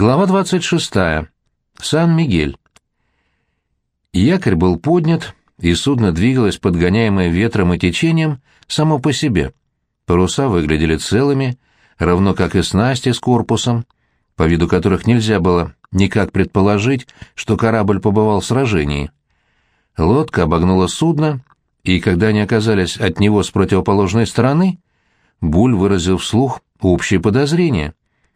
Глава 26. Сан-Мигель. Якорь был поднят, и судно двигалось, подгоняемое ветром и течением, само по себе. Паруса выглядели целыми, равно как и снасти с корпусом, по виду которых нельзя было никак предположить, что корабль побывал в сражении. Лодка обогнула судно, и когда они оказались от него с противоположной стороны, Буль выразил вслух общее подозрение.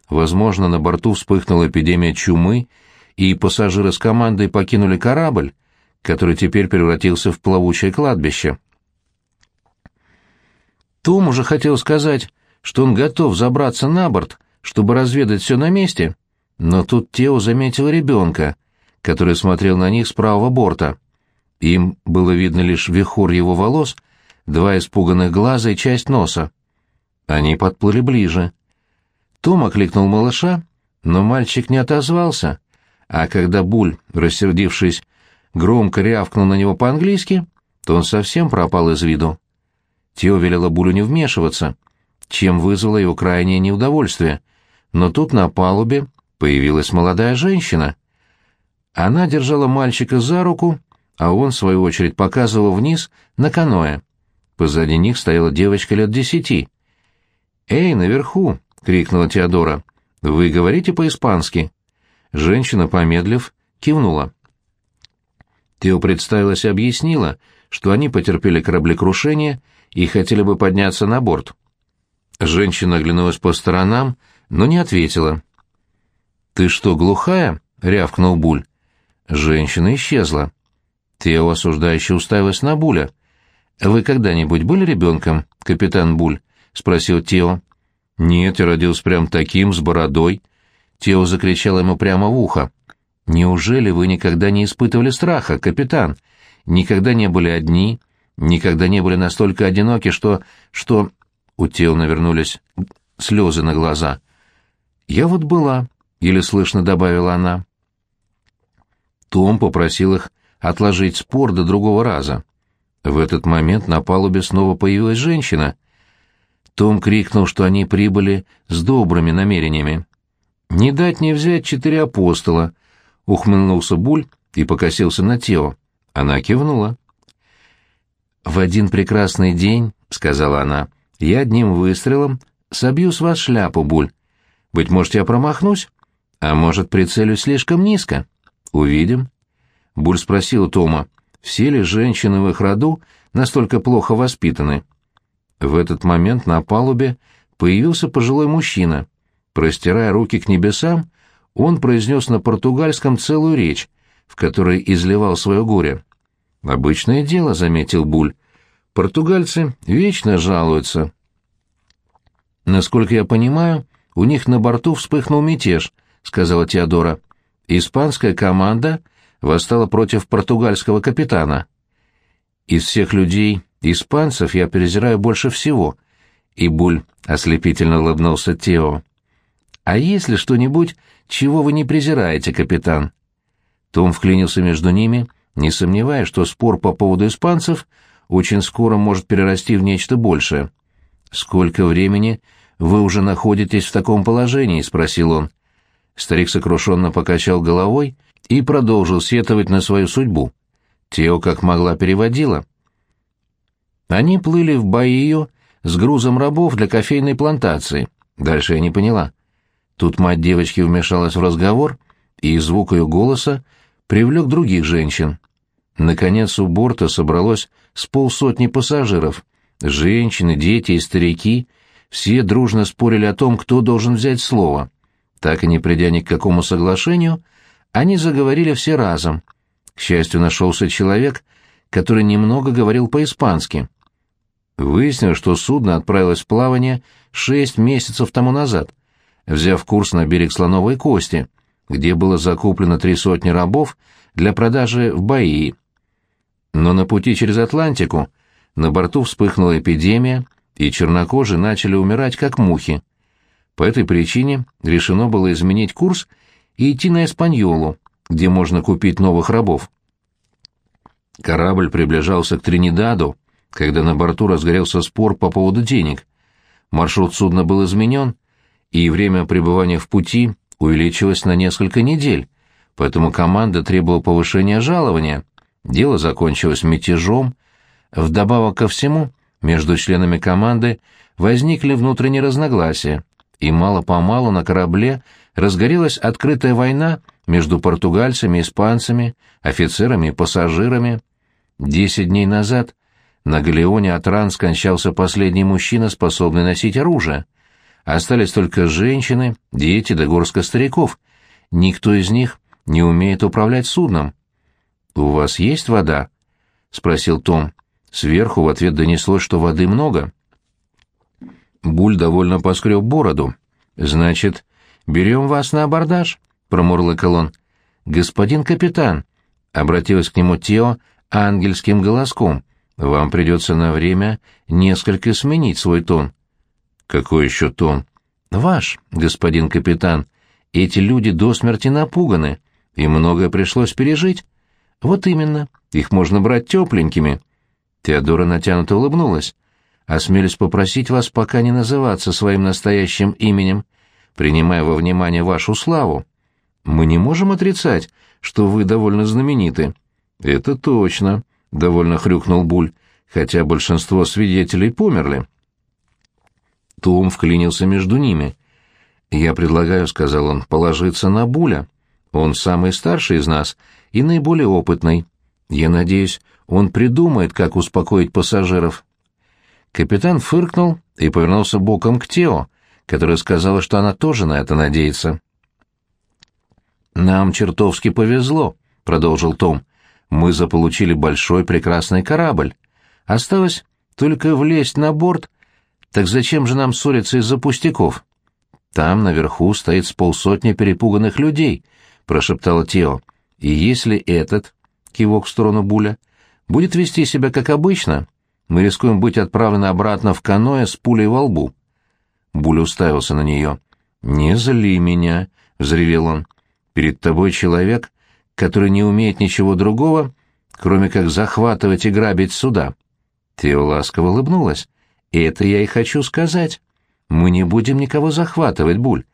Возможно, на борту вспыхнула эпидемия чумы, и пассажиры с командой покинули корабль, который теперь превратился в плавучее кладбище. Том уже хотел сказать, что он готов забраться на борт, чтобы разведать все на месте, но тут Тео заметил ребенка, который смотрел на них с правого борта. Им было видно лишь вихор его волос, два испуганных глаза и часть носа. Они подплыли ближе. Том окликнул малыша, но мальчик не отозвался, а когда Буль, рассердившись, громко рявкнул на него по-английски, то он совсем пропал из виду. Тео велела Булю не вмешиваться, чем вызвало его крайнее неудовольствие, но тут на палубе появилась молодая женщина. Она держала мальчика за руку, а он, в свою очередь, показывал вниз на каноэ. Позади них стояла девочка лет десяти. «Эй, наверху!» — крикнула Теодора. «Вы говорите по-испански?» Женщина, помедлив, кивнула. Тео представилась и объяснила, что они потерпели кораблекрушение и хотели бы подняться на борт. Женщина оглянулась по сторонам, но не ответила. «Ты что, глухая?» — рявкнул Буль. Женщина исчезла. Тео осуждающе уставилась на Буля. «Вы когда-нибудь были ребенком, капитан Буль?» — спросил Тео. «Нет, я родился прям таким, с бородой». Тео закричал ему прямо в ухо. «Неужели вы никогда не испытывали страха, капитан? Никогда не были одни? Никогда не были настолько одиноки, что... что...» У Тео навернулись слезы на глаза. «Я вот была», — еле слышно добавила она. Том попросил их отложить спор до другого раза. В этот момент на палубе снова появилась женщина. Том крикнул, что они прибыли с добрыми намерениями. «Не дать не взять четыре апостола», — ухмыльнулся Буль и покосился на Тео. Она кивнула. «В один прекрасный день», — сказала она, — «я одним выстрелом собью с вас шляпу, Буль. Быть может, я промахнусь, а может, прицелюсь слишком низко. Увидим». Буль спросил Тома, все ли женщины в их роду настолько плохо воспитаны. В этот момент на палубе появился пожилой мужчина. Простирая руки к небесам, он произнес на португальском целую речь, в которой изливал свое горе. «Обычное дело», — заметил Буль. «Португальцы вечно жалуются». «Насколько я понимаю, у них на борту вспыхнул мятеж», — сказала Теодора. «Испанская команда восстала против португальского капитана. Из всех людей Испанцев я презираю больше всего. И Буль ослепительно улыбнулся Тео. А есть ли что-нибудь, чего вы не презираете, капитан? Том вклинился между ними, не сомневаясь, что спор по поводу испанцев очень скоро может перерасти в нечто большее. Сколько времени вы уже находитесь в таком положении, спросил он. Старик сокрушенно покачал головой и продолжил сетовать на свою судьбу. Тео как могла переводила. Они плыли в Баию с грузом рабов для кофейной плантации. Дальше я не поняла. Тут мать девочки вмешалась в разговор, и звук ее голоса привлек других женщин. Наконец у борта собралось с полсотни пассажиров. Женщины, дети и старики все дружно спорили о том, кто должен взять слово. Так и не придя ни к какому соглашению, они заговорили все разом. К счастью, нашелся человек, который немного говорил по-испански. Выяснилось, что судно отправилось в плавание шесть месяцев тому назад, взяв курс на берег Слоновой Кости, где было закуплено три сотни рабов для продажи в Баии. Но на пути через Атлантику на борту вспыхнула эпидемия, и чернокожие начали умирать как мухи. По этой причине решено было изменить курс и идти на Эспаньолу, где можно купить новых рабов. Корабль приближался к Тринидаду, когда на борту разгорелся спор по поводу денег. Маршрут судна был изменен, и время пребывания в пути увеличилось на несколько недель, поэтому команда требовала повышения жалования. Дело закончилось мятежом. Вдобавок ко всему, между членами команды возникли внутренние разногласия, и мало-помалу на корабле разгорелась открытая война между португальцами, испанцами, офицерами и пассажирами. Десять дней назад на галеоне Атран скончался последний мужчина, способный носить оружие. Остались только женщины, дети да горстка стариков. Никто из них не умеет управлять судном. «У вас есть вода?» — спросил Том. Сверху в ответ донеслось, что воды много. Буль довольно поскреб бороду. «Значит, берем вас на абордаж?» — промурлыкал он. «Господин капитан», — обратилась к нему Тео ангельским голоском, — «вам придется на время несколько сменить свой тон». «Какой еще тон?» «Ваш, господин капитан. Эти люди до смерти напуганы, и многое пришлось пережить». «Вот именно. Их можно брать тепленькими». Теодора натянуто улыбнулась. «Осмелюсь попросить вас пока не называться своим настоящим именем, принимая во внимание вашу славу. Мы не можем отрицать, что вы довольно знамениты». «Это точно», — довольно хрюкнул Буль, хотя большинство свидетелей померли. Том вклинился между ними. «Я предлагаю», — сказал он, — «положиться на Буля. Он самый старший из нас и наиболее опытный. Я надеюсь, он придумает, как успокоить пассажиров». Капитан фыркнул и повернулся боком к Тео, которая сказала, что она тоже на это надеется. «Нам чертовски повезло», — продолжил Том. «Мы заполучили большой прекрасный корабль. Осталось только влезть на борт. Так зачем же нам ссориться из-за пустяков?» «Там наверху стоит с полсотни перепуганных людей», — прошептала Тео. «И если этот, — кивок в сторону Буля, — будет вести себя как обычно, мы рискуем быть отправлены обратно в каноэ с пулей во лбу». Буль уставился на нее. «Не зли меня», — взревел он. «Перед тобой человек, который не умеет ничего другого, кроме как захватывать и грабить суда». Тео ласково улыбнулась. «Это я и хочу сказать. Мы не будем никого захватывать, Буль.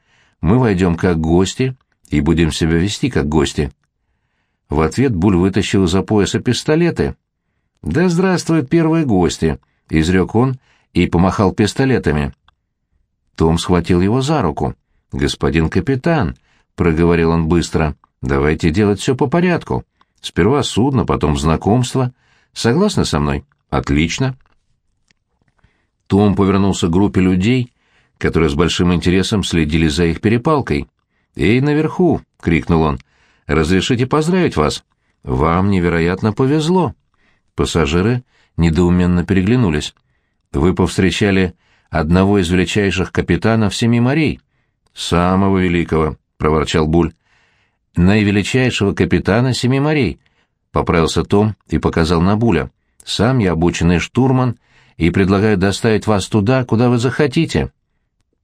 Мы войдем как гости и будем себя вести как гости». В ответ Буль вытащил из-за пояса пистолеты. «Да здравствуют первые гости», — изрек он и помахал пистолетами. Том схватил его за руку. «Господин капитан», — проговорил он быстро, — «давайте делать все по порядку. Сперва судно, потом знакомство. Согласны со мной? Отлично». Том повернулся к группе людей, которые с большим интересом следили за их перепалкой. «Эй, наверху!» — крикнул он. «Разрешите поздравить вас? Вам невероятно повезло!» Пассажиры недоуменно переглянулись. «Вы повстречали одного из величайших капитанов семи морей». «Самого великого», — проворчал Буль. «Наивеличайшего капитана семи морей», — поправился Том и показал на Буля. «Сам я обученный штурман и предлагаю доставить вас туда, куда вы захотите».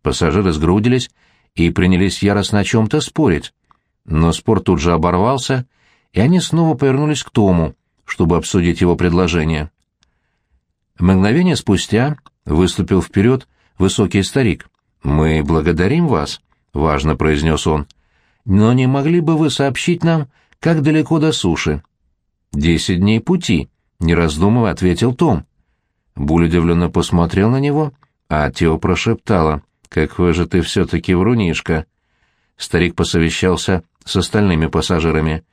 Пассажиры сгрудились и принялись яростно о чем-то спорить. Но спор тут же оборвался, и они снова повернулись к Тому, чтобы обсудить его предложение. Мгновение спустя выступил вперед высокий старик. «Мы благодарим вас», — важно произнес он. «Но не могли бы вы сообщить нам, как далеко до суши?» «Десять дней пути», — не раздумывая ответил Том. Буль удивленно посмотрел на него, а Тео прошептала. «Какой же ты все-таки врунишка!» Старик посовещался с остальными пассажирами.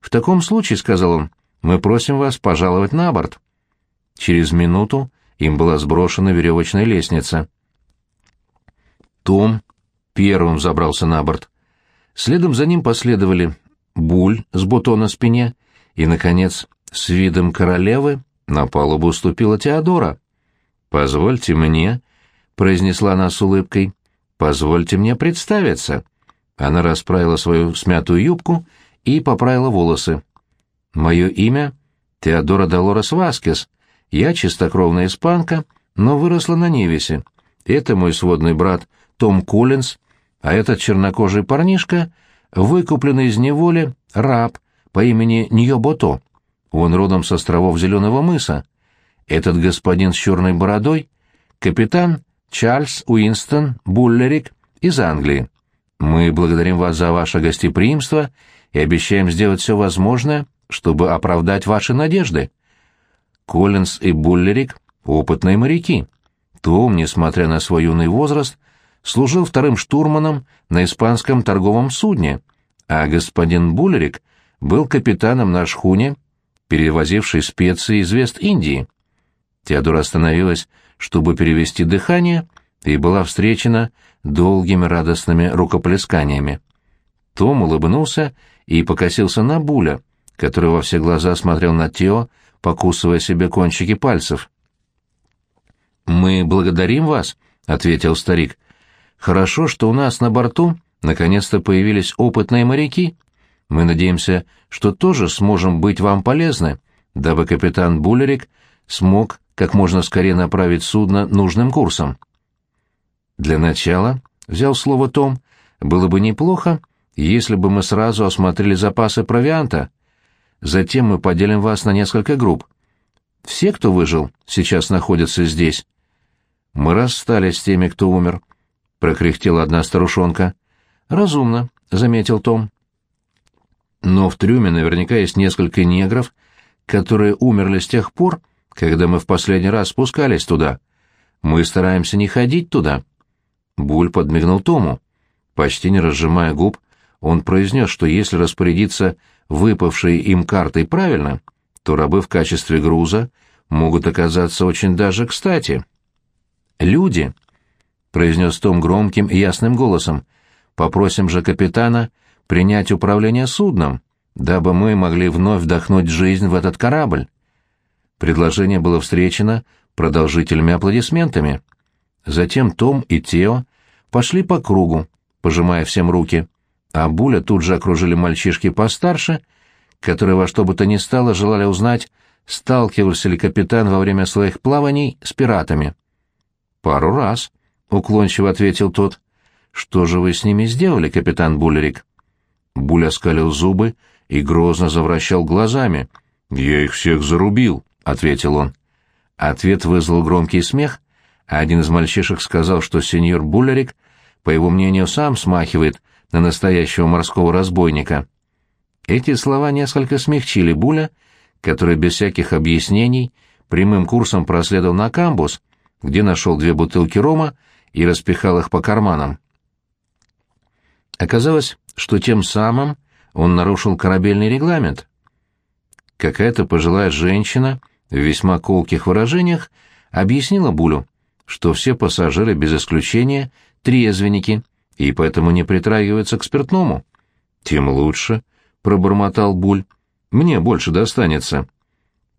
«В таком случае, — сказал он, — мы просим вас пожаловать на борт». Через минуту им была сброшена веревочная лестница. Том первым забрался на борт. Следом за ним последовали Буль с бутона на спине и, наконец, с видом королевы на палубу уступила Теодора. «Позвольте мне», — произнесла она с улыбкой, — «позвольте мне представиться». Она расправила свою смятую юбку и поправила волосы. «Мое имя — Теодора Долорес Васкес. Я чистокровная испанка, но выросла на Невесе. Это мой сводный брат Том Коллинз, а этот чернокожий парнишка, выкупленный из неволи, раб по имени Ньобото. Он родом с островов Зеленого мыса. Этот господин с черной бородой — капитан Чарльз Уинстон Буллерик из Англии. Мы благодарим вас за ваше гостеприимство и обещаем сделать все возможное, чтобы оправдать ваши надежды. Коллинз и Буллерик — опытные моряки. Том, несмотря на свой юный возраст, служил вторым штурманом на испанском торговом судне, а господин Буллерик был капитаном на шхуне, перевозившей специи из Вест-Индии. Теодора остановилась, чтобы перевести дыхание, и была встречена долгими радостными рукоплесканиями. Том улыбнулся и покосился на Буля, который во все глаза смотрел на Тео, покусывая себе кончики пальцев. «Мы благодарим вас», — ответил старик. «Хорошо, что у нас на борту наконец-то появились опытные моряки. Мы надеемся, что тоже сможем быть вам полезны, дабы капитан Буллерик смог как можно скорее направить судно нужным курсом. Для начала, взял слово Том, было бы неплохо, если бы мы сразу осмотрели запасы провианта. Затем мы поделим вас на несколько групп. Все, кто выжил, сейчас находятся здесь. Мы расстались с теми, кто умер, — прокряхтела одна старушонка. Разумно, — заметил Том. Но в трюме наверняка есть несколько негров, которые умерли с тех пор, когда мы в последний раз спускались туда. Мы стараемся не ходить туда. Буль подмигнул Тому. Почти не разжимая губ, он произнес, что если распорядиться выпавшей им картой правильно, то рабы в качестве груза могут оказаться очень даже кстати. «Люди», — произнес Том громким и ясным голосом, — «попросим же капитана принять управление судном, дабы мы могли вновь вдохнуть жизнь в этот корабль». Предложение было встречено продолжительными аплодисментами. Затем Том и Тео пошли по кругу, пожимая всем руки, а Буля тут же окружили мальчишки постарше, которые во что бы то ни стало желали узнать, сталкивался ли капитан во время своих плаваний с пиратами. «Пару раз», — уклончиво ответил тот. «Что же вы с ними сделали, капитан Буллерик?» Буля скалил зубы и грозно завращал глазами. «Я их всех зарубил», ответил он. Ответ вызвал громкий смех, а один из мальчишек сказал, что сеньор Буллерик, по его мнению, сам смахивает на настоящего морского разбойника. Эти слова несколько смягчили Буля, который без всяких объяснений прямым курсом проследовал на камбус, где нашел две бутылки рома и распихал их по карманам. Оказалось, что тем самым он нарушил корабельный регламент. Какая-то пожилая женщина в весьма колких выражениях объяснила Булю, что все пассажиры без исключения трезвенники и поэтому не притрагиваются к спиртному. «Тем лучше», — пробормотал Буль, — «мне больше достанется.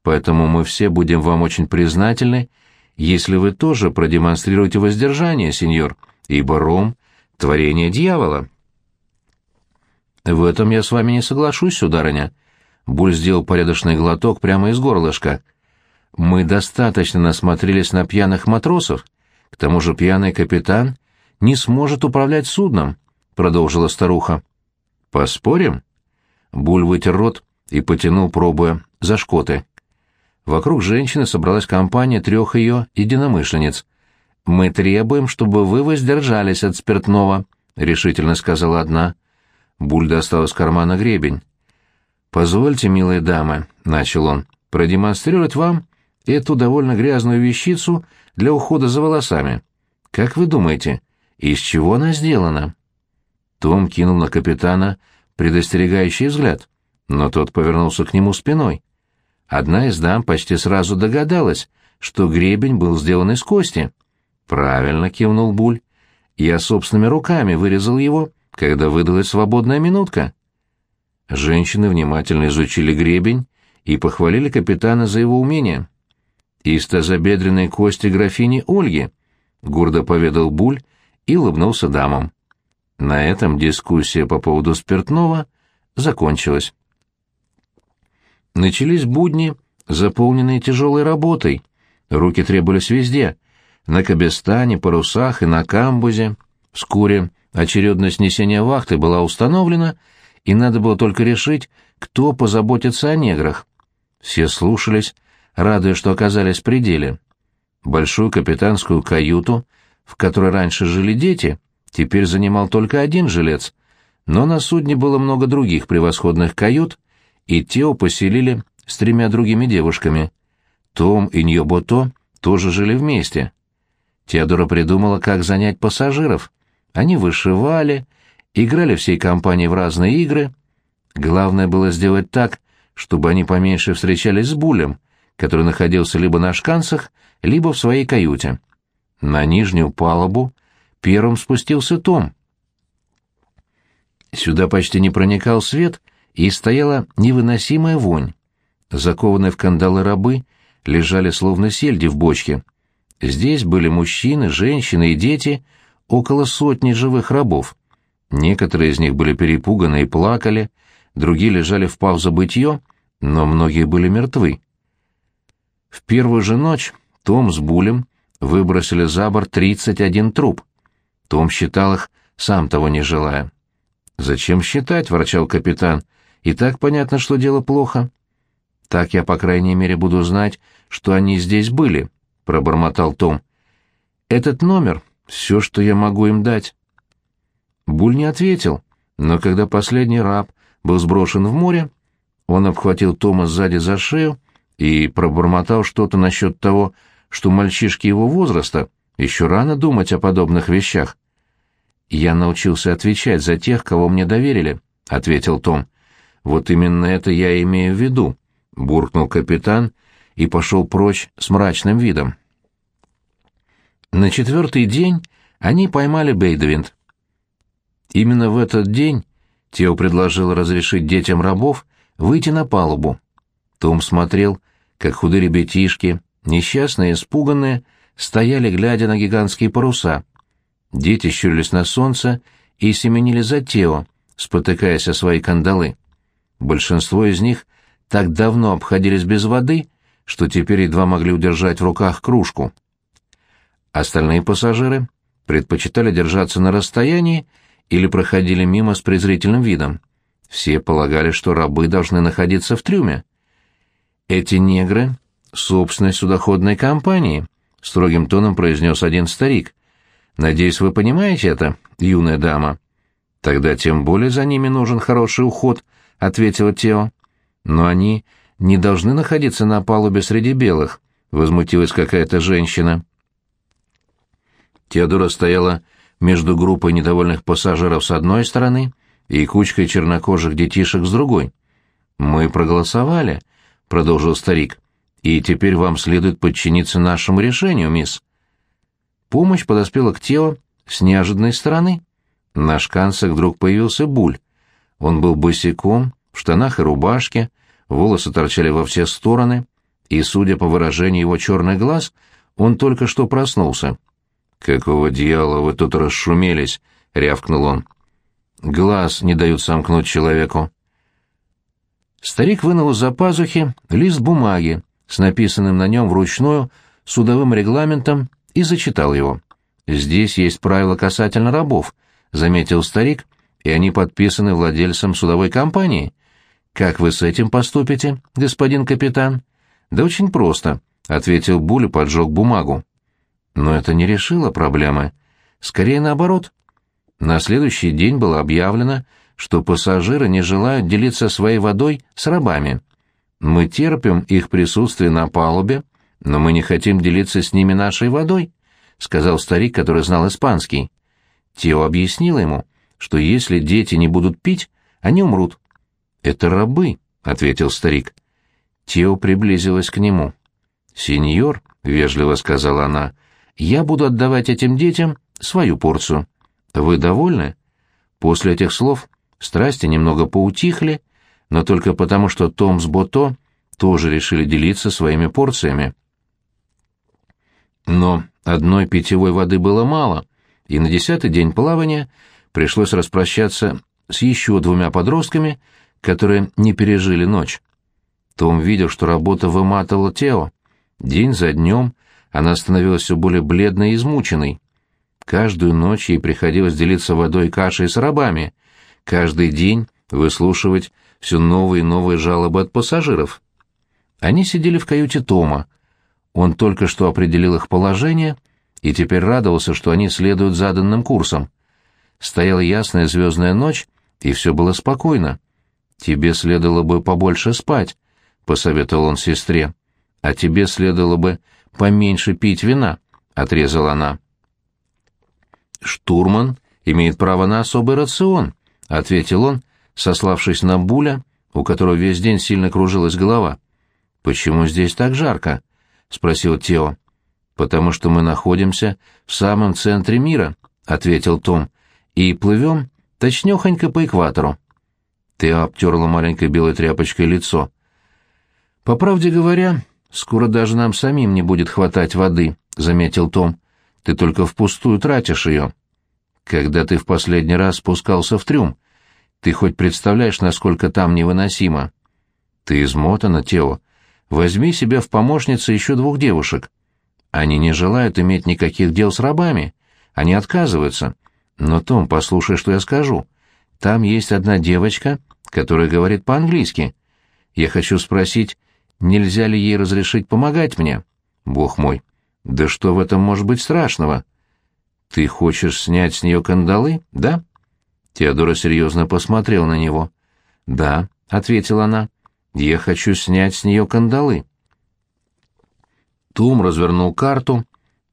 Поэтому мы все будем вам очень признательны, если вы тоже продемонстрируете воздержание, сеньор, ибо ром — творение дьявола». «В этом я с вами не соглашусь, сударыня». Буль сделал порядочный глоток прямо из горлышка — мы достаточно насмотрелись на пьяных матросов. К тому же пьяный капитан не сможет управлять судном, — продолжила старуха. — Поспорим? Буль вытер рот и потянул, пробуя, за шкоты. Вокруг женщины собралась компания трех ее единомышленниц. «Мы требуем, чтобы вы воздержались от спиртного», — решительно сказала одна. Буль достал из кармана гребень. «Позвольте, милые дамы», — начал он, — «продемонстрировать вам эту довольно грязную вещицу для ухода за волосами. Как вы думаете, из чего она сделана?» Том кинул на капитана предостерегающий взгляд, но тот повернулся к нему спиной. Одна из дам почти сразу догадалась, что гребень был сделан из кости. «Правильно», — кивнул Буль. «Я собственными руками вырезал его, когда выдалась свободная минутка». Женщины внимательно изучили гребень и похвалили капитана за его умение из тазобедренной кости графини Ольги», — гордо поведал Буль и улыбнулся дамам. На этом дискуссия по поводу спиртного закончилась. Начались будни, заполненные тяжелой работой. Руки требовались везде — на кабестане, парусах и на камбузе. Вскоре очередность несения вахты была установлена, и надо было только решить, кто позаботится о неграх. Все слушались, радуясь, что оказались в пределе. Большую капитанскую каюту, в которой раньше жили дети, теперь занимал только один жилец, но на судне было много других превосходных кают, и Тео поселили с тремя другими девушками. Том и Ньобото тоже жили вместе. Теодора придумала, как занять пассажиров. Они вышивали, играли всей компанией в разные игры. Главное было сделать так, чтобы они поменьше встречались с Булем, который находился либо на шканцах, либо в своей каюте. На нижнюю палубу первым спустился Том. Сюда почти не проникал свет, и стояла невыносимая вонь. Закованные в кандалы рабы лежали словно сельди в бочке. Здесь были мужчины, женщины и дети, около сотни живых рабов. Некоторые из них были перепуганы и плакали, другие лежали впав в забытье, но многие были мертвы. В первую же ночь Том с Булем выбросили за борт 31 труп. Том считал их, сам того не желая. «Зачем считать?» — ворчал капитан. «И так понятно, что дело плохо». «Так я, по крайней мере, буду знать, что они здесь были», — пробормотал Том. «Этот номер — все, что я могу им дать». Буль не ответил, но когда последний раб был сброшен в море, он обхватил Тома сзади за шею и пробормотал что-то насчет того, что мальчишки его возраста еще рано думать о подобных вещах. «Я научился отвечать за тех, кого мне доверили», — ответил Том. «Вот именно это я имею в виду», — буркнул капитан и пошел прочь с мрачным видом. На четвертый день они поймали Бейдвинд. Именно в этот день Тео предложил разрешить детям рабов выйти на палубу. Том смотрел, как худые ребятишки, несчастные испуганные, стояли, глядя на гигантские паруса — Дети щурились на солнце и семенили за Тео, спотыкаясь о свои кандалы. Большинство из них так давно обходились без воды, что теперь едва могли удержать в руках кружку. Остальные пассажиры предпочитали держаться на расстоянии или проходили мимо с презрительным видом. Все полагали, что рабы должны находиться в трюме. «Эти негры — собственность судоходной компании», — строгим тоном произнес один старик. Надеюсь, вы понимаете это, юная дама. Тогда тем более за ними нужен хороший уход, ответила Тео. Но они не должны находиться на палубе среди белых, возмутилась какая-то женщина. Теодора стояла между группой недовольных пассажиров с одной стороны и кучкой чернокожих детишек с другой. «Мы проголосовали», — продолжил старик, — «и теперь вам следует подчиниться нашему решению, мисс». Помощь подоспела к телу с неожиданной стороны. На шканцах вдруг появился Буль. Он был босиком, в штанах и рубашке, волосы торчали во все стороны, и, судя по выражению его черных глаз, он только что проснулся. «Какого дьявола вы тут расшумелись?» — рявкнул он. «Глаз не дают сомкнуть человеку». Старик вынул из-за пазухи лист бумаги с написанным на нем вручную судовым регламентом и зачитал его. «Здесь есть правила касательно рабов», — заметил старик, «и они подписаны владельцем судовой компании. Как вы с этим поступите, господин капитан?» «Да очень просто», — ответил Буль и поджег бумагу. Но это не решило проблемы. Скорее наоборот. На следующий день было объявлено, что пассажиры не желают делиться своей водой с рабами. Мы терпим их присутствие на палубе, «Но мы не хотим делиться с ними нашей водой», — сказал старик, который знал испанский. Тео объяснил ему, что если дети не будут пить, они умрут. «Это рабы», — ответил старик. Тео приблизилась к нему. «Сеньор», — вежливо сказала она, — «я буду отдавать этим детям свою порцию. Вы довольны?» После этих слов страсти немного поутихли, но только потому, что Том с Бото тоже решили делиться своими порциями. Но одной питьевой воды было мало, и на десятый день плавания пришлось распрощаться с еще двумя подростками, которые не пережили ночь. Том видел, что работа выматывала Тео. День за днем она становилась все более бледной и измученной. Каждую ночь ей приходилось делиться водой и кашей с рабами, каждый день выслушивать все новые и новые жалобы от пассажиров. Они сидели в каюте Тома, он только что определил их положение и теперь радовался, что они следуют заданным курсам. Стояла ясная звездная ночь, и все было спокойно. «Тебе следовало бы побольше спать», — посоветовал он сестре. «А тебе следовало бы поменьше пить вина», — отрезала она. «Штурман имеет право на особый рацион», — ответил он, сославшись на Буля, у которого весь день сильно кружилась голова. «Почему здесь так жарко?» — спросил Тео. «Потому что мы находимся в самом центре мира», — ответил Том, — «и плывем точнёхонько по экватору». Тео обтерла маленькой белой тряпочкой лицо. «По правде говоря, скоро даже нам самим не будет хватать воды», — заметил Том. «Ты только впустую тратишь ее». «Когда ты в последний раз спускался в трюм, ты хоть представляешь, насколько там невыносимо?» «Ты измотана, Тео. Возьми себе в помощницы еще двух девушек. Они не желают иметь никаких дел с рабами. Они отказываются. Но, Том, послушай, что я скажу. Там есть одна девочка, которая говорит по-английски. Я хочу спросить, нельзя ли ей разрешить помогать мне? Бог мой, да что в этом может быть страшного? Ты хочешь снять с нее кандалы, да? Теодора серьезно посмотрел на него. Да, — ответила она. Я хочу снять с нее кандалы. Тум развернул карту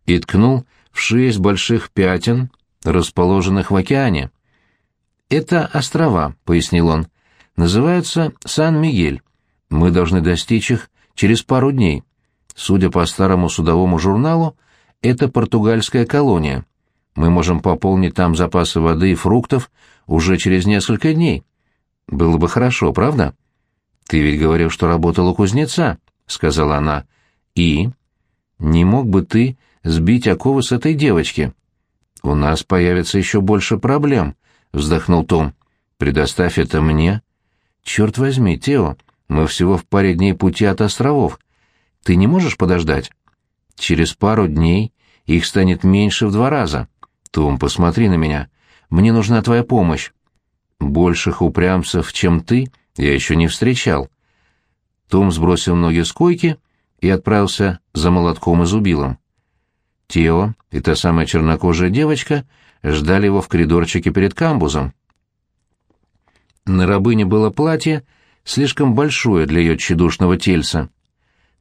и ткнул в шесть больших пятен, расположенных в океане. «Это острова», — пояснил он. «Называются Сан-Мигель. Мы должны достичь их через пару дней. Судя по старому судовому журналу, это португальская колония. Мы можем пополнить там запасы воды и фруктов уже через несколько дней. Было бы хорошо, правда?» «Ты ведь говорил, что работал у кузнеца», — сказала она. «И? Не мог бы ты сбить оковы с этой девочки?» «У нас появится еще больше проблем», — вздохнул Том. «Предоставь это мне». «Черт возьми, Тео, мы всего в паре дней пути от островов. Ты не можешь подождать?» «Через пару дней их станет меньше в два раза. Том, посмотри на меня. Мне нужна твоя помощь. Больших упрямцев, чем ты, — я еще не встречал. Том сбросил ноги с койки и отправился за молотком и зубилом. Тео и та самая чернокожая девочка ждали его в коридорчике перед камбузом. На рабыне было платье, слишком большое для ее тщедушного тельца.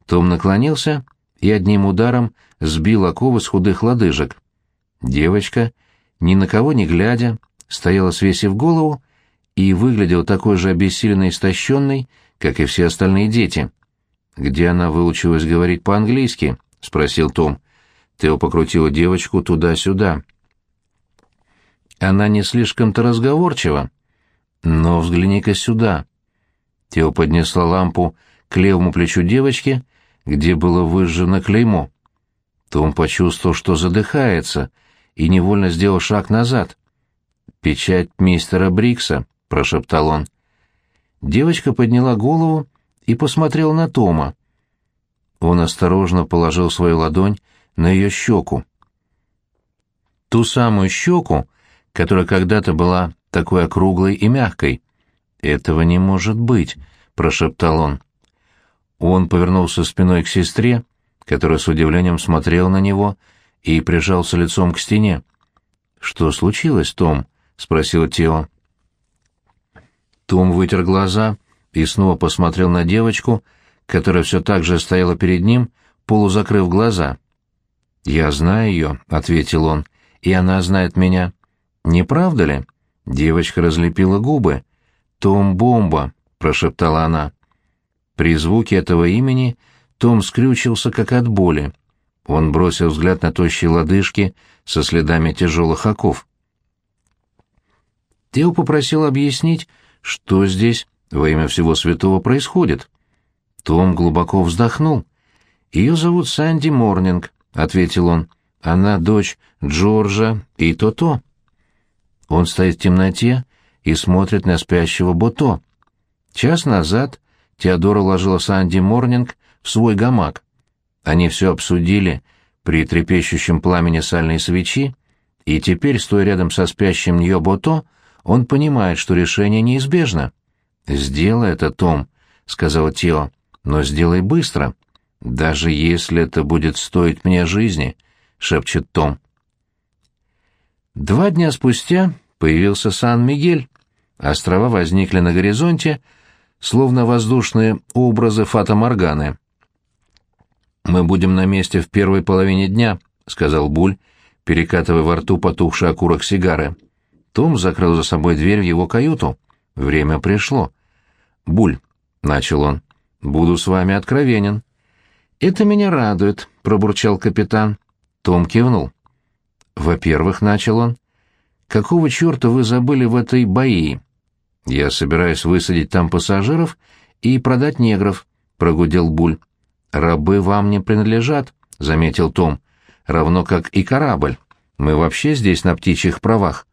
Том наклонился и одним ударом сбил оковы с худых лодыжек. Девочка, ни на кого не глядя, стояла свесив голову и выглядел такой же обессиленной и истощенной, как и все остальные дети. «Где она выучилась говорить по-английски?» — спросил Том. Тео покрутила девочку туда-сюда. «Она не слишком-то разговорчива. Но взгляни-ка сюда». Тео поднесла лампу к левому плечу девочки, где было выжжено клеймо. Том почувствовал, что задыхается, и невольно сделал шаг назад. «Печать мистера Брикса», прошептал он. Девочка подняла голову и посмотрела на Тома. Он осторожно положил свою ладонь на ее щеку. Ту самую щеку, которая когда-то была такой округлой и мягкой. «Этого не может быть», — прошептал он. Он повернулся спиной к сестре, которая с удивлением смотрела на него, и прижался лицом к стене. «Что случилось, Том?» — спросил Тео. Том вытер глаза и снова посмотрел на девочку, которая все так же стояла перед ним, полузакрыв глаза. «Я знаю ее», — ответил он, — «и она знает меня». «Не правда ли?» Девочка разлепила губы. «Том Бомба», — прошептала она. При звуке этого имени Том скрючился, как от боли. Он бросил взгляд на тощие лодыжки со следами тяжелых оков. Тео попросил объяснить, что здесь во имя всего святого происходит? Том глубоко вздохнул. «Ее зовут Санди Морнинг», — ответил он. «Она дочь Джорджа и То-То». Он стоит в темноте и смотрит на спящего Бото. Час назад Теодора уложила Санди Морнинг в свой гамак. Они все обсудили при трепещущем пламени сальной свечи, и теперь, стоя рядом со спящим нее Бото, он понимает, что решение неизбежно. «Сделай это, Том», — сказал Тео, — «но сделай быстро. Даже если это будет стоить мне жизни», — шепчет Том. Два дня спустя появился Сан-Мигель. Острова возникли на горизонте, словно воздушные образы фата-морганы. «Мы будем на месте в первой половине дня», — сказал Буль, перекатывая во рту потухший окурок сигары. Том закрыл за собой дверь в его каюту. Время пришло. «Буль», — начал он, — «буду с вами откровенен». «Это меня радует», — пробурчал капитан. Том кивнул. «Во-первых», — начал он, — «какого черта вы забыли в этой бои?» «Я собираюсь высадить там пассажиров и продать негров», — прогудел Буль. «Рабы вам не принадлежат», — заметил Том, — «равно как и корабль. Мы вообще здесь на птичьих правах.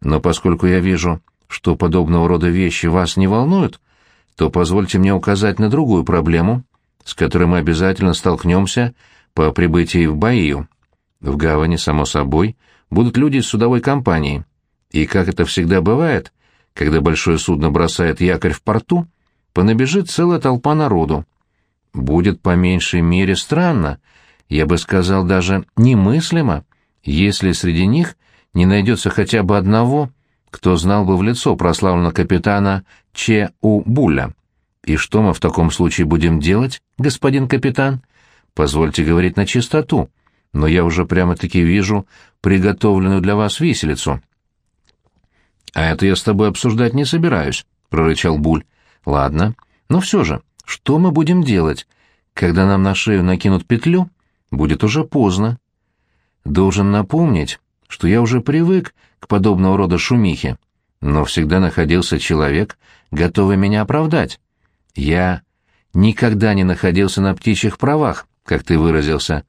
Но поскольку я вижу, что подобного рода вещи вас не волнуют, то позвольте мне указать на другую проблему, с которой мы обязательно столкнемся по прибытии в Баию. В гавани, само собой, будут люди из судовой компании. И, как это всегда бывает, когда большое судно бросает якорь в порту, понабежит целая толпа народу. Будет по меньшей мере странно, я бы сказал даже немыслимо, если среди них не найдется хотя бы одного, кто знал бы в лицо прославленного капитана Че У Буля. И что мы в таком случае будем делать, господин капитан? Позвольте говорить на чистоту, но я уже прямо-таки вижу приготовленную для вас виселицу. — А это я с тобой обсуждать не собираюсь, — прорычал Буль. — Ладно, но все же, что мы будем делать? Когда нам на шею накинут петлю, будет уже поздно. Должен напомнить, что я уже привык к подобного рода шумихе, но всегда находился человек, готовый меня оправдать. Я никогда не находился на птичьих правах, как ты выразился.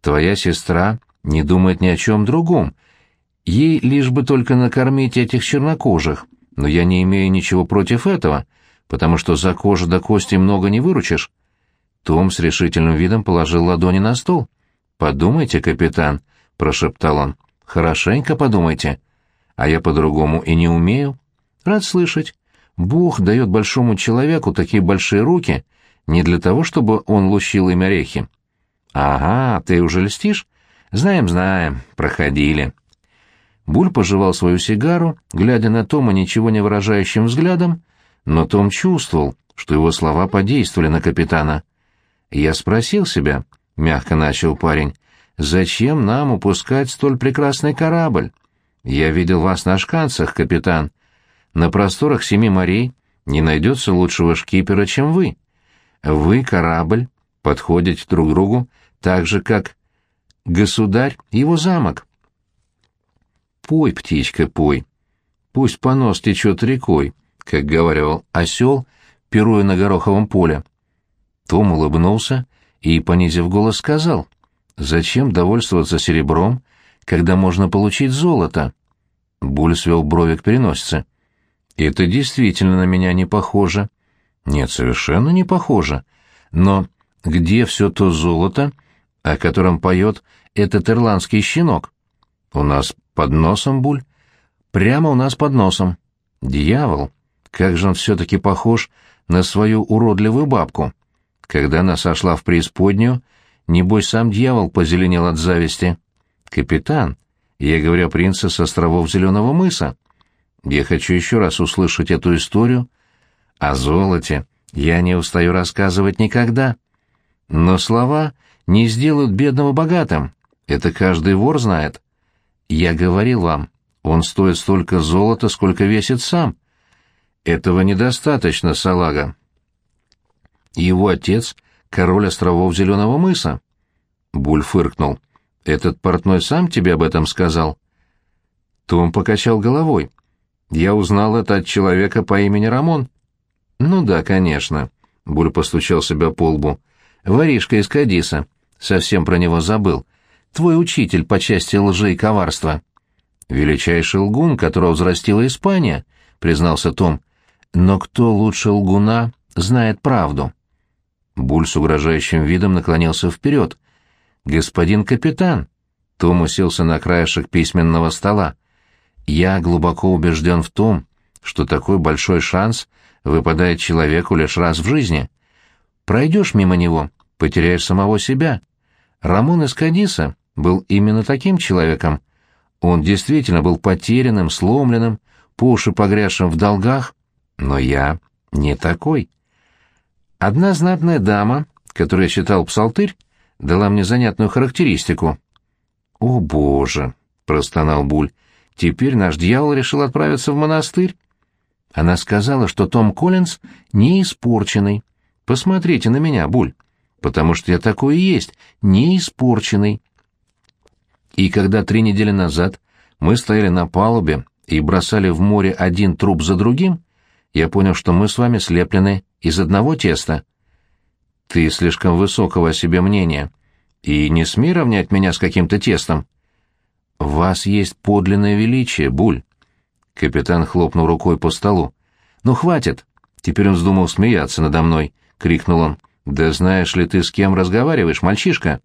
Твоя сестра не думает ни о чем другом. Ей лишь бы только накормить этих чернокожих, но я не имею ничего против этого, потому что за кожу до кости много не выручишь. Том с решительным видом положил ладони на стол. «Подумайте, капитан», — прошептал он, — «хорошенько подумайте. А я по-другому и не умею. Рад слышать. Бог дает большому человеку такие большие руки не для того, чтобы он лущил им орехи. «Ага, ты уже льстишь?» «Знаем, знаем. Проходили». Буль пожевал свою сигару, глядя на Тома ничего не выражающим взглядом, но Том чувствовал, что его слова подействовали на капитана. «Я спросил себя», — мягко начал парень, — «зачем нам упускать столь прекрасный корабль? Я видел вас на шканцах, капитан. На просторах семи морей не найдется лучшего шкипера, чем вы. Вы, корабль, подходите друг другу так же, как государь его замок. Пой, птичка, пой. Пусть понос течет рекой, как говорил осел, пируя на гороховом поле. Том улыбнулся и, понизив голос, сказал, «Зачем довольствоваться серебром, когда можно получить золото?» Буль свел брови к переносице. «Это действительно на меня не похоже». «Нет, совершенно не похоже. Но где все то золото, о котором поет этот ирландский щенок. У нас под носом, Буль? Прямо у нас под носом. Дьявол! Как же он все-таки похож на свою уродливую бабку. Когда она сошла в преисподнюю, небось сам дьявол позеленел от зависти. Капитан, я говорю о принце с островов Зеленого мыса. Я хочу еще раз услышать эту историю. О золоте я не устаю рассказывать никогда. Но слова не сделают бедного богатым. Это каждый вор знает. Я говорил вам, он стоит столько золота, сколько весит сам. Этого недостаточно, салага. Его отец — король островов Зеленого мыса. Буль фыркнул. Этот портной сам тебе об этом сказал? Том покачал головой. Я узнал это от человека по имени Рамон. Ну да, конечно. Буль постучал себя по лбу. Воришка из Кадиса. Совсем про него забыл. Твой учитель по части лжи и коварства. Величайший лгун, которого взрастила Испания, признался Том. Но кто лучше лгуна знает правду. Буль с угрожающим видом наклонился вперед. «Господин капитан!» Том уселся на краешек письменного стола. «Я глубоко убежден в том, что такой большой шанс выпадает человеку лишь раз в жизни. Пройдешь мимо него, потеряешь самого себя. Рамон из Кадиса был именно таким человеком. Он действительно был потерянным, сломленным, по уши погрязшим в долгах, но я не такой. Одна знатная дама, которую я считал псалтырь, дала мне занятную характеристику. «О, Боже!» — простонал Буль. «Теперь наш дьявол решил отправиться в монастырь?» Она сказала, что Том Коллинз не испорченный. Посмотрите на меня, Буль, потому что я такой и есть, не испорченный. И когда три недели назад мы стояли на палубе и бросали в море один труп за другим, я понял, что мы с вами слеплены из одного теста. Ты слишком высокого о себе мнения, и не смей равнять меня с каким-то тестом. В вас есть подлинное величие, Буль. Капитан хлопнул рукой по столу. Ну хватит. Теперь он вздумал смеяться надо мной, крикнул он. Да знаешь ли ты, с кем разговариваешь, мальчишка?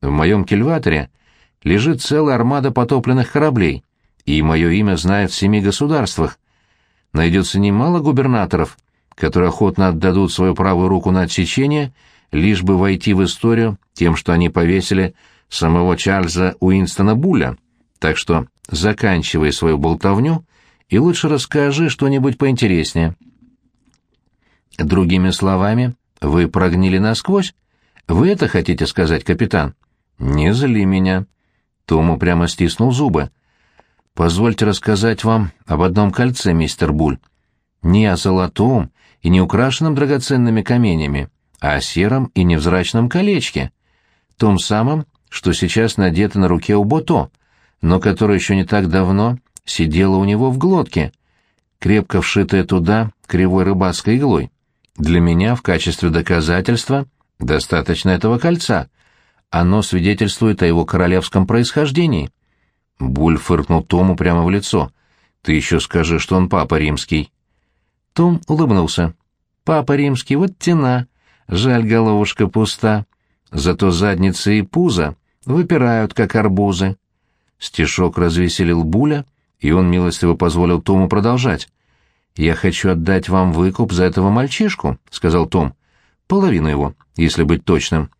В моем кильваторе лежит целая армада потопленных кораблей, и мое имя знает в семи государствах. Найдется немало губернаторов, которые охотно отдадут свою правую руку на отсечение, лишь бы войти в историю тем, что они повесили самого Чарльза Уинстона Буля. Так что заканчивай свою болтовню и лучше расскажи что-нибудь поинтереснее. Другими словами, вы прогнили насквозь? Вы это хотите сказать, капитан? Не зли меня. Тому прямо стиснул зубы. Позвольте рассказать вам об одном кольце, мистер Буль. Не о золотом и не украшенном драгоценными каменями, а о сером и невзрачном колечке. Том самом, что сейчас надето на руке у Бото, но которое еще не так давно сидело у него в глотке, крепко вшитое туда кривой рыбацкой иглой. Для меня в качестве доказательства достаточно этого кольца. Оно свидетельствует о его королевском происхождении. Буль фыркнул Тому прямо в лицо. «Ты еще скажи, что он папа римский». Том улыбнулся. «Папа римский, вот тена. Жаль, головушка пуста. Зато задница и пузо выпирают, как арбузы». Стишок развеселил Буля, и он милостиво позволил Тому продолжать. «Я хочу отдать вам выкуп за этого мальчишку», — сказал Том. «Половину его, если быть точным».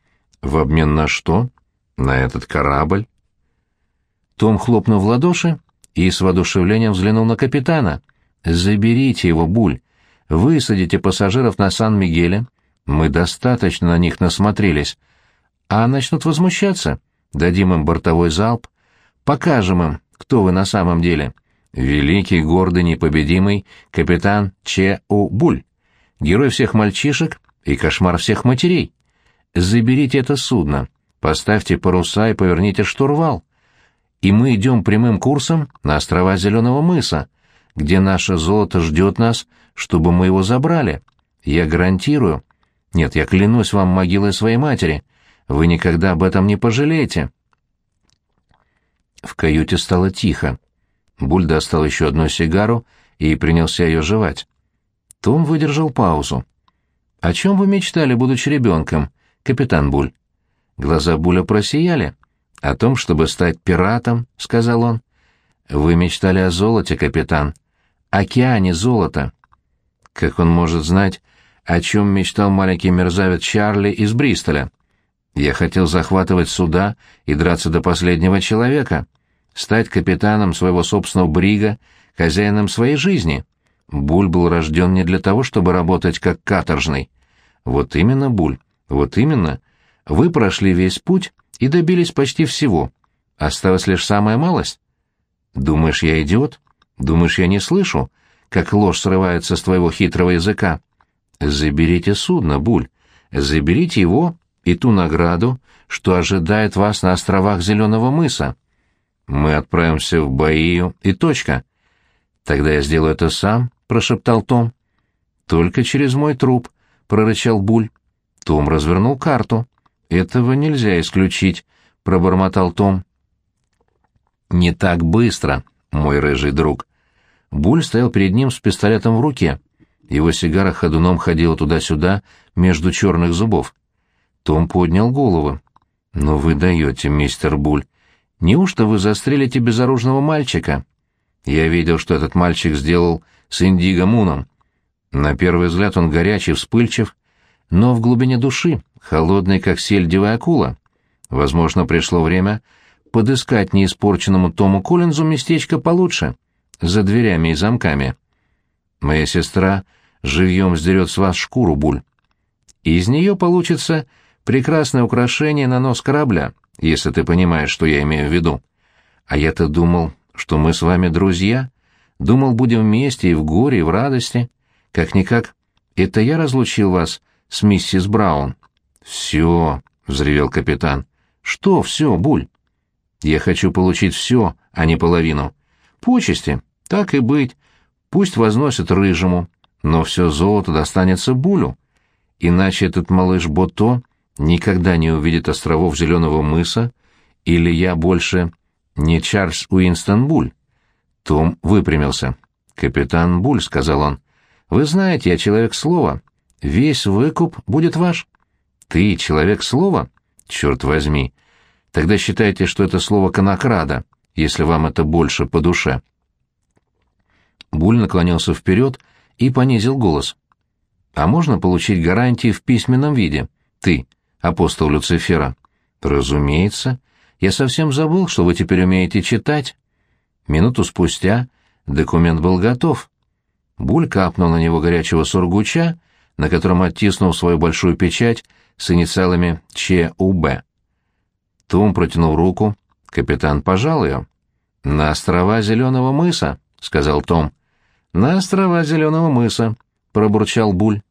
«В обмен на что?» «На этот корабль». Том хлопнул в ладоши и с воодушевлением взглянул на капитана. «Заберите его, Буль. Высадите пассажиров на Сан-Мигеле. Мы достаточно на них насмотрелись. А начнут возмущаться. Дадим им бортовой залп. Покажем им, кто вы на самом деле» великий, гордый, непобедимый капитан Че У Буль, герой всех мальчишек и кошмар всех матерей. Заберите это судно, поставьте паруса и поверните штурвал. И мы идем прямым курсом на острова Зеленого мыса, где наше золото ждет нас, чтобы мы его забрали. Я гарантирую. Нет, я клянусь вам могилой своей матери. Вы никогда об этом не пожалеете. В каюте стало тихо. Буль достал еще одну сигару и принялся ее жевать. Том выдержал паузу. «О чем вы мечтали, будучи ребенком, капитан Буль?» Глаза Буля просияли. «О том, чтобы стать пиратом», — сказал он. «Вы мечтали о золоте, капитан. Океане золота». Как он может знать, о чем мечтал маленький мерзавец Чарли из Бристоля? Я хотел захватывать суда и драться до последнего человека стать капитаном своего собственного брига, хозяином своей жизни. Буль был рожден не для того, чтобы работать как каторжный. Вот именно, Буль, вот именно. Вы прошли весь путь и добились почти всего. Осталась лишь самая малость. Думаешь, я идиот? Думаешь, я не слышу, как ложь срывается с твоего хитрого языка? Заберите судно, Буль. Заберите его и ту награду, что ожидает вас на островах Зеленого мыса. Мы отправимся в Баию и точка. Тогда я сделаю это сам, прошептал Том. Только через мой труп, прорычал Буль. Том развернул карту. Этого нельзя исключить, пробормотал Том. Не так быстро, мой рыжий друг. Буль стоял перед ним с пистолетом в руке. Его сигара ходуном ходила туда-сюда между черных зубов. Том поднял голову. «Ну вы даете, мистер Буль. Неужто вы застрелите безоружного мальчика? Я видел, что этот мальчик сделал с Индиго Муном. На первый взгляд он горячий, вспыльчив, но в глубине души холодный, как сельдевая акула. Возможно, пришло время подыскать неиспорченному Тому Коллинзу местечко получше, за дверями и замками. Моя сестра живьем сдерет с вас шкуру, Буль. Из нее получится прекрасное украшение на нос корабля, если ты понимаешь, что я имею в виду. А я-то думал, что мы с вами друзья, думал, будем вместе и в горе, и в радости. Как-никак, это я разлучил вас с миссис Браун. Все, — взревел капитан. Что все, Буль? Я хочу получить все, а не половину. Почести, так и быть. Пусть возносят рыжему, но все золото достанется Булю. Иначе этот малыш Бото никогда не увидит островов Зеленого мыса, или я больше не Чарльз Уинстон Буль. Том выпрямился. «Капитан Буль», — сказал он, — «вы знаете, я человек слова. Весь выкуп будет ваш». «Ты человек слова? Черт возьми! Тогда считайте, что это слово конокрада, если вам это больше по душе». Буль наклонился вперед и понизил голос. «А можно получить гарантии в письменном виде? Ты, апостол Люцифера?» «Разумеется. Я совсем забыл, что вы теперь умеете читать». Минуту спустя документ был готов. Буль капнул на него горячего сургуча, на котором оттиснул свою большую печать с инициалами ЧУБ. Том протянул руку. Капитан пожал ее. «На острова Зеленого мыса», — сказал Том. «На острова Зеленого мыса», — пробурчал Буль.